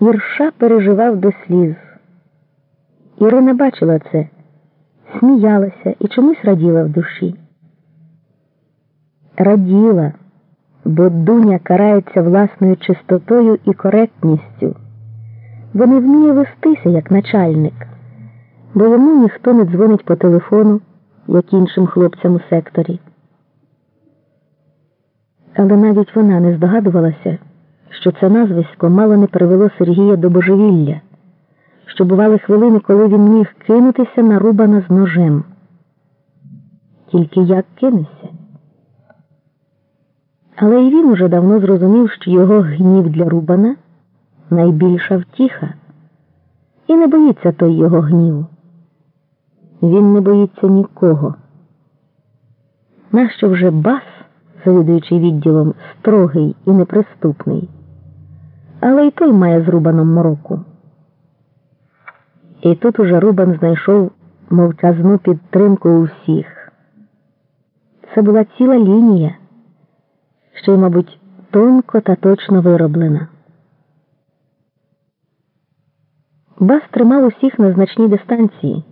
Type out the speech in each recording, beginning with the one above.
Ірша переживав до сліз. Ірина бачила це, сміялася і чомусь раділа в душі. Раділа, бо Дуня карається власною чистотою і коректністю, бо не вміє вестися як начальник, бо йому ніхто не дзвонить по телефону, як іншим хлопцям у секторі. Але навіть вона не здогадувалася, що це назвисько мало не привело Сергія до божевілля, що бували хвилини, коли він міг кинутися на Рубана з ножем. Тільки як кинешся? Але і він уже давно зрозумів, що його гнів для Рубана найбільша втіха, і не боїться той його гніву. Він не боїться нікого. Нащо вже бас, завідуючий відділом, строгий і неприступний, але й той має з Рубаном мороку. І тут уже Рубан знайшов мовчазну підтримку у всіх. Це була ціла лінія, ще й, мабуть, тонко та точно вироблена. Бас тримав усіх на значній дистанції.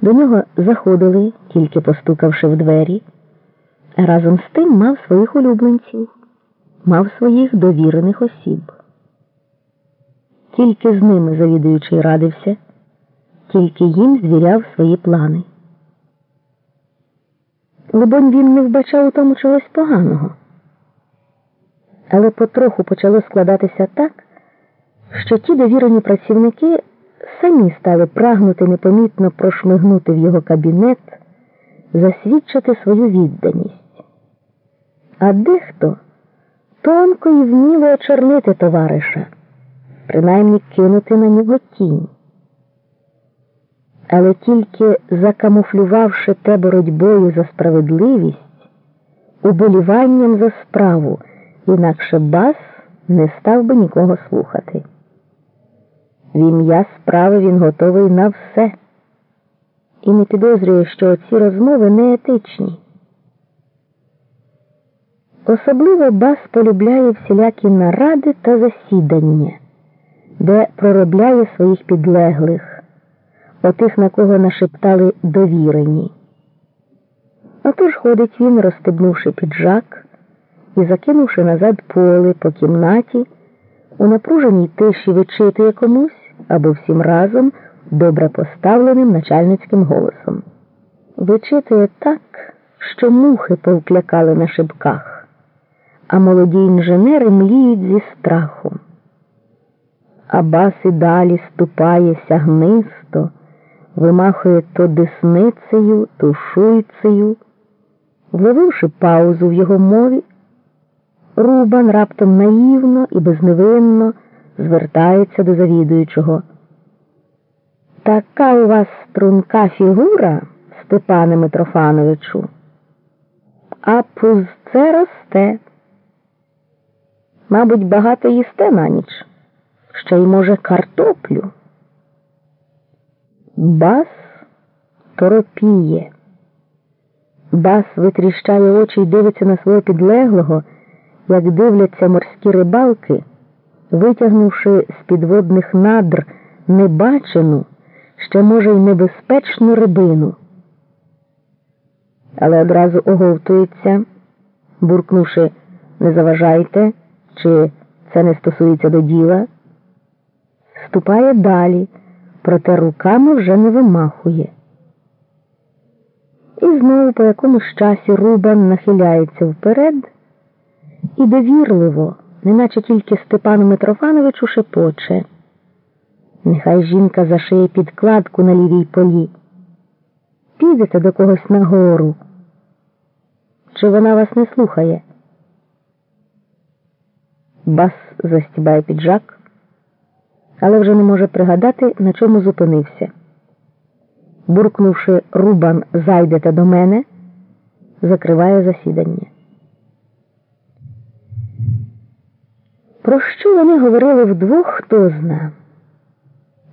До нього заходили, тільки постукавши в двері. Разом з тим мав своїх улюбленців, мав своїх довірених осіб. Тільки з ними завідуючий радився, тільки їм звіряв свої плани. Либонь він не вбачав у тому чогось поганого. Але потроху почало складатися так, що ті довірені працівники самі стали прагнути непомітно прошмигнути в його кабінет, засвідчити свою відданість. А дехто тонко і вміло очорнити товариша, принаймні кинути на нього тінь. Але тільки закамуфлювавши те боротьбою за справедливість, уболіванням за справу, інакше бас не став би нікого слухати. В ім'я справи він готовий на все і не підозрює, що ці розмови неетичні. Особливо бас полюбляє всілякі наради та засідання, де проробляє своїх підлеглих, отих, на кого нашептали довірені. Отож ходить він, розстебнувши піджак і закинувши назад поли по кімнаті, у напруженій тиші вичитує комусь або всім разом добре поставленим начальницьким голосом. Вичитує так, що мухи повклякали на шибках а молоді інженери мліють зі страху. Абас і далі ступає сягнисто, вимахує то десницею, то шуйцею. Вловивши паузу в його мові, Рубан раптом наївно і безневинно звертається до завідуючого. Така у вас струнка фігура, Степане Митрофановичу, а пузце росте. Мабуть, багато їсте на ніч, ще й, може, картоплю. Бас торопіє. Бас витріщає очі й дивиться на свого підлеглого, як дивляться морські рибалки, витягнувши з підводних надр небачену, ще, може, й небезпечну рибину. Але одразу оговтується, буркнувши не заважайте чи це не стосується до діла, ступає далі, проте руками вже не вимахує. І знову по якомусь часі Рубан нахиляється вперед і довірливо, неначе тільки Степану Митрофановичу шепоче. Нехай жінка зашиє підкладку на лівій полі. Підете до когось нагору. Чи вона вас не слухає? Бас застібає піджак, але вже не може пригадати, на чому зупинився. Буркнувши Рубан, зайдете до мене, закриває засідання. Про що вони говорили вдвох, хто зна.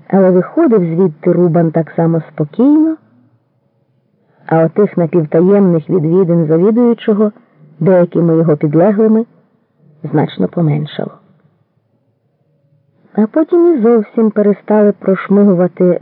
Але виходив звідти Рубан так само спокійно, а отих напівтаємних відвідин завідуючого деякими його підлеглими значно поменшало. А потім і зовсім перестали прошмигувати